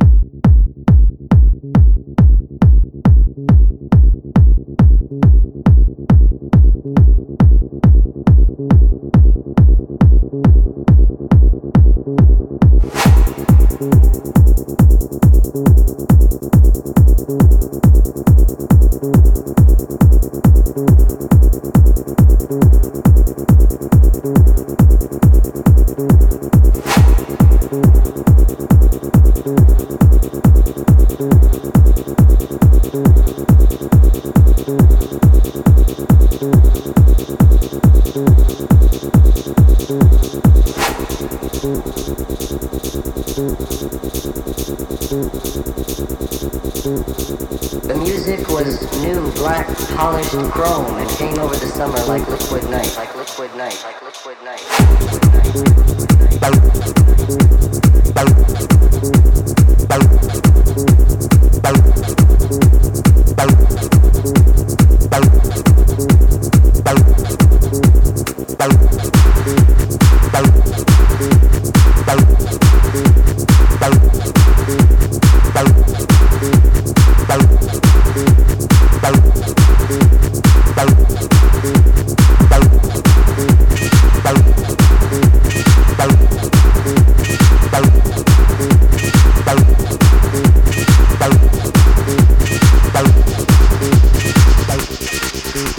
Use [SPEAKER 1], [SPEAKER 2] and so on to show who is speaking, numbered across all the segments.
[SPEAKER 1] Thank you. The music was new, black, polished chrome and came over the summer like liquid night. Like liquid night. like liquid night.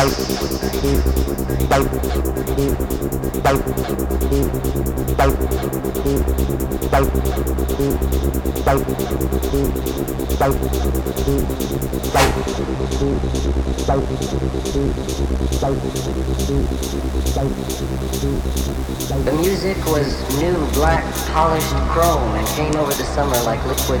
[SPEAKER 1] The music was new, black, polished chrome and came over the summer like liquid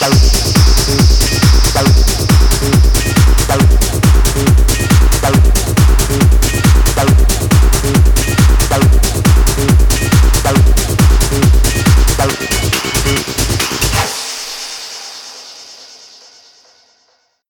[SPEAKER 1] La